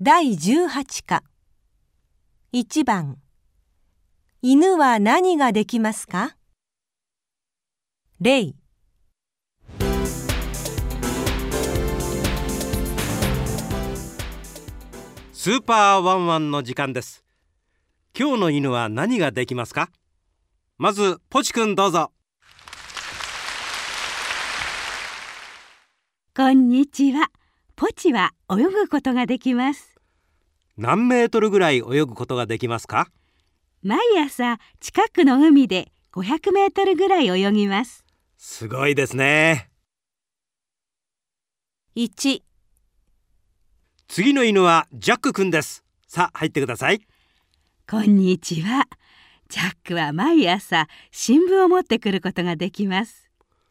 第18課。1番。犬は何ができますか？例スーパーワンワンの時間です。今日の犬は何ができますか？まずポチくんどうぞ。こんにちは。ポチは泳ぐことができます。何メートルぐらい泳ぐことができますか？毎朝近くの海で500メートルぐらい泳ぎます。すごいですね1次の犬はジャックくんですさあ入ってくださいこんにちは。ジャックは毎朝新聞を持ってくることができます。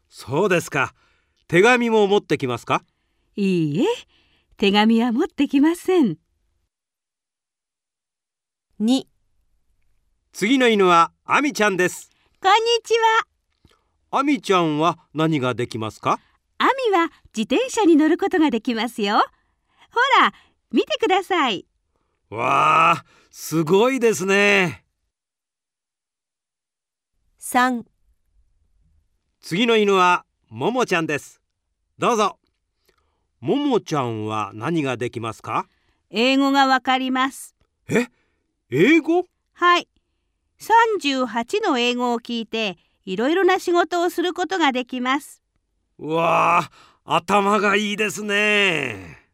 そうですか手紙も持ってきますか？いいえ、手紙は持ってきません。2次の犬はアミちゃんですこんにちは。アミちゃんは何ができますか？アミは自転車に乗ることができますよ。ほら、見てください。わあすごいですね3次の犬はももちゃんですどうぞももちゃんは何ができますか？英語がわかります。え？英語？はい。38の英語を聞いて、いろいろな仕事をすることができます。わあ頭がいいですね